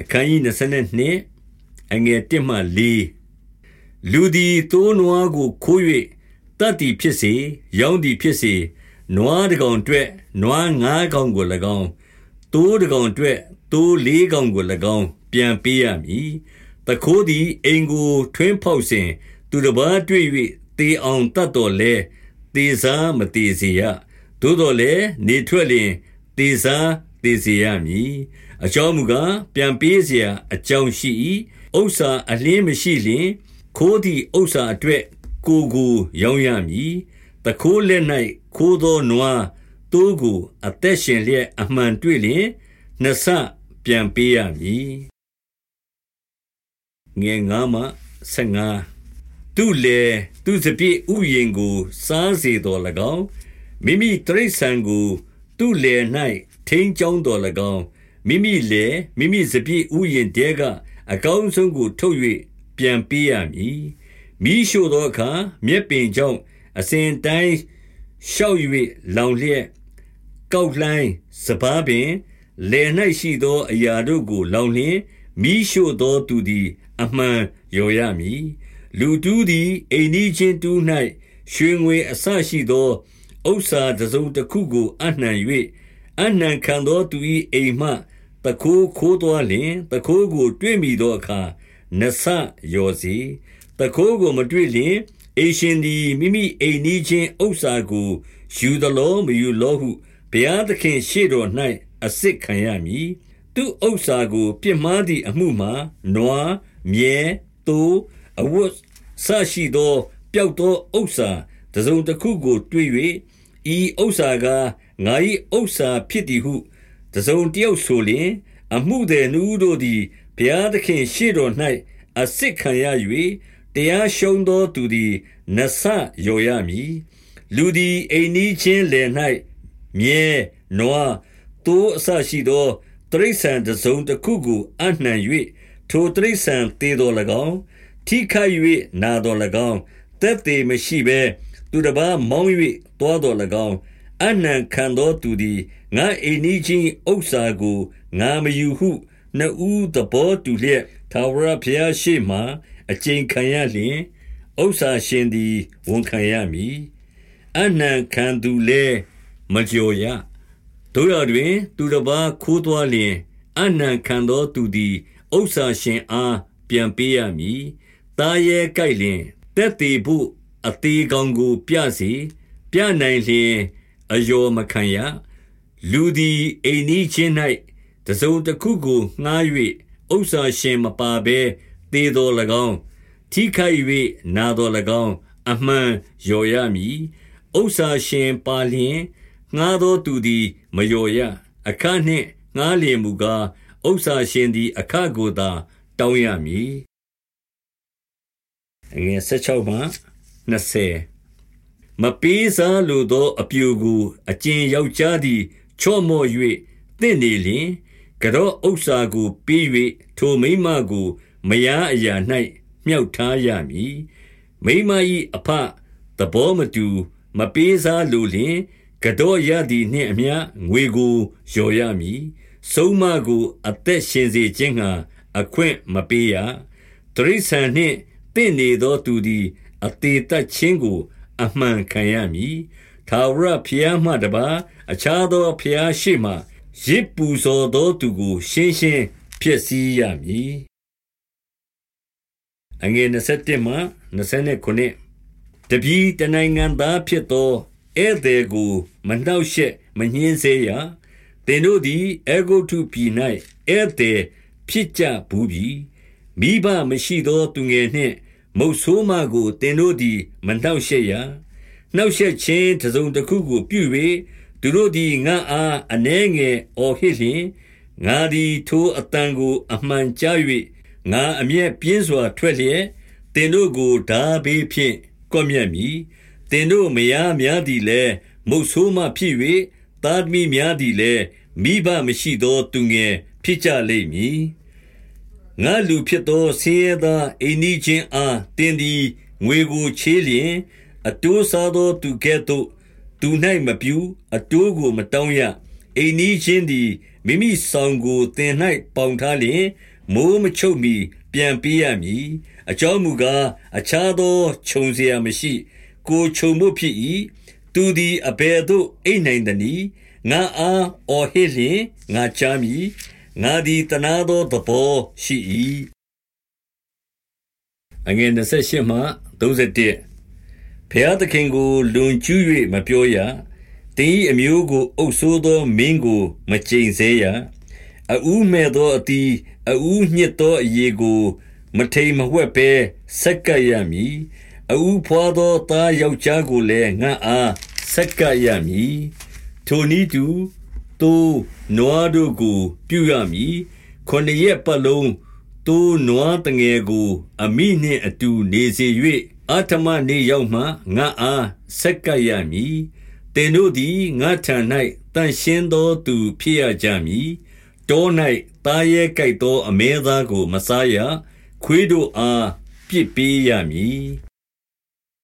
အခန်းကြီး22အငယ်1မှ4လူသည်တိုးနွားကိုခိုး၍တတ်သည်ဖြစ်စေရောင်းသည်ဖြစ်စေနွားတကောင်အတွက်နွားငါးကောင်ကို၎င်းတိုးတကောင်အတွက်တိုးလေးကောင်ကို၎င်း ပြန်ပေးရမည်တခိုးသည်အိမ်ကိုထွင်းဖောက်စဉ်သူတစ်ပါးတွေ့၍တေအောင်တတ်တော်လဲတေစားမတေစေရသို့တော်လည်းနေထွက်လျင်တေစားတေစေရမည် အကြောင်းမူကားပြန်ပေးเสียအကြောင်းရှိ၏ဥစ္စာအလင်းမရှိလျင်ခိုးသည့်ဥစ္စာအတွက်ကိုကိုရောင်းရမည်တခိုးလက်၌ခိုးသောနွားတိုးကိုအသက်ရှင်လျက်အမှန်တွေ့လျင်နှစ်ဆပြန်ပေးရမည်ငယ်ငါမှ15သူလေသူစပြည့်ဥယင်ကို စားစေတော်၎င်းမိမိတရိษံကို သူ့လေ၌ထိန်ချောင်းတော်၎င်း မိမိလေမိမိစပြည့်ဥယင်တဲကအကောင်းဆုံးကို ထုတ်၍ပြန်ပေးရမည်မိရှို့သောအခါမြက်ပင်ကြောင့်အစဉ်တိုင်းရှောက်၍လောင်လျက်ကောက်လှိုင်းစပားပင်လယ်၌ရှိသော အရာတို့ကို လောင်လျင်မိရှို့သောသူသည် အမှန်ရောရမည်လူတူးသည်အိမ်နီးချင်းတူး၌ရွှေငွေအဆရှိသောဥစ္စာတစုံတစ်ခုကိုအနှံ၍အနှံခံသောသူ၏အိမ်မှ တခိုးခိုးသွားလျင်တခိုးကို တွေ့မိသောအခါနဆရောစီတခိုးကိုမတွေ့လျင်အိရှင်သည်မိမိအိမ်နီးချင်းဥစ္စာကိုယူသလောမယူလောဟုဘုရားသခင်ရှေ့တော်၌အစစ်ခံရမည်သူဥစ္စာကို ပြစ်မှားသည့်အမှုမှာနွားမြဲတိုးအဝတ်ဆရှိသော ပျောက်သောဥစ္စာတစုံတစ်ခုကို တွေ့၍ဤဥစ္စာကငါ၏ဥစ္စာဖြစ်သည်ဟု တစုံတယောက်ဆိုလျင် အမှုသည်နူးတို့သည်ဘုရားသခင်ရှေ့တော်၌အစစ်ခံရ၍တရားရှုံးသောသူသည်နဆရောရမည်လူသည်အိမ်နီးချင်းလယ်၌မြဲနွားတိုးအဆရှိသောတရိษံတစုံတစ်ခုကိုအနှံ၍ထိုတရိษံတေတော်၎င်းထိခိုက်၍နာတော်၎င်းတက်သေးမရှိဘဲသူတစ်ပါးမောင်း၍တောတော်၎င်းအနှံခံသောသူသည် ငါအိမ်နီးချင်းဥစ္စာကို ငါမယူဟု နှစ်ဦးသဘောတူလျက်သာဝရဘုရားရှိမှအကျဉ်ခံရလျင် ဥစ္စာရှင်သည် ဝန်ခံရမည်အနှံခံသူလည်းမကြော်ရတို့ရတွင် သူတစ်ပါးခိုးသွားလျင်အနှံခံသောသူသည် ဥစ္စာရှင်အား ပြန်ပေးရမည်တာရဲကြိုက်လျင်တက်သေးဖို့ အသေးကောင်ကို ပြစေ ပြနိုင်လျင်အယောမခံရ လူသည်အိမ်နီးချင်း၌တစုံတစ်ခုကိုငှား၍ဥစ္စာရှင်မပါဘဲသေတော်၎င်းထိခိုက်၍နာတော်၎င်းအမှန်ရော်ရမည်ဥစ္စာရှင်ပါလျင်ငှားသောသူသည်မရော်ရအခနှင့်ငှားလျင်မူကားဥစ္စာရှင်သည်အခကိုသာတောင်းရမည်အငယ်16မှ20မပေးစားလိုသောအပြူကိုအကျင်ယောက်ျားသည် ချော့မော့၍တင့်နေလျင်ကတော့ဥစ္စာကိုပေး၍ထိုမိမကိုမယားအရာ၌မြှောက်ထားရမည်မိမ၏အဖသဘောမတူ မပေးစားလိုလျင်ကတော့ရသည်နှင့်အမျှငွေကိုလျော်ရမည်ဆုံးမကို အသက်ရှင်စေခြင်းငှာအခွင့်မပေးရတရိษံနှင့်တင့်နေသောသူသည် အသေးတတ်ခြင်းကို အမှန်ခံရမည် သာဝရဖျားမှတပါ အခြားသောဖျားရှိမှရစ်ပူဇော်သောသူကို ရှင်းရှင်းဖြစ်စည်းရမည်အငယ်27မှ29တပည့်တနိုင်ငံသားဖြစ်သောဧည့်သည်ကိုမနှောက်ရှက်မညှင်းဆဲရသင်တို့သည်အေဂုတုပြည်၌ဧည့်သည်ဖြစ်ကြဘူးပြီမိဘမရှိသောသူငယ်နှင့်မုတ်ဆိုးမကိုတင်တို့သည်မနှောက်ရှက်ရ နှောက်ရှက်ခြင်းတစုံတစ်ခုကိုပြု၍သူတို့သည်ငါအားအနှဲငယ်အော်ဟစ်လျင်ငါသည်ထိုအတန်ကို အမှန်ကြား၍ငါအမျက်ပြင်းစွာထွက်လျက်တင်တို့ကိုဓာဘေးဖြင့်ကွမျက်မည်တင်တို့မယားများသည်လည်းမုတ်ဆိုးမဖြစ်၍သာသမီများသည်လည်းမိဘမရှိသောသူငယ်ဖြစ်ကြလိမ့်မည်ငါလူဖြစ်သောဆင်းရဲသားအိမ်နီးချင်းအားတင်းသည်ငွေကိုချေးလျင် အတိုးစားသောသူကဲ့သို့သူ၌မပြူအတိုးကိုမတောင်းရအိမ်နီးချင်းသည် မိမိဆောင်ကိုသင်၌ပေါင်ထားလျင်မိုးမချုပ်မီပြန်ပေးရမည်အကြောင်းမူကားအခြားသောခြုံเสียမရှိကိုခြုံဖို့ဖြစ်၏သူသည်အဘယ်သို့အိတ်နိုင်သနည်းငါအားအော်ဟစ်လျင်ငါချမ်းမည်ငါသည်တနာသောသဘောရှိ၏အငယ်28မှ31 ဖျားသခင်ကိုလွန်ကျူး၍မပြောရတင်းဤအမျိုးကိုအုပ်ဆိုးသောမင်းကို မကျိန်ဆဲရအူးမဲ့သောအတီအူးညစ်သောအရေကို မထိန်မဝှက်ဘဲဆက်ကပ်ရမည်အူးဖွာသောသားယောက်ျားကိုလည်းငါအားဆက်ကပ်ရမည်ထိုနည်းတူသိုးနွားတို့ကို ပြုရမည်ခொနရက်ပတ်လုံးသိုးနွားတငယ်ကို အမိနှင့်အတူနေစေ၍ အထမနေရောက်မှငါအားဆက်ကပ်ရမည်င်တို့သည်ငါထံ၌တန်ရှင်းသောသူဖြစ်ရကြမည်တော၌သားရဲကြိုက်သောအမဲသားကို မစားရခွေးတို့အားပြစ်ပေးရမည်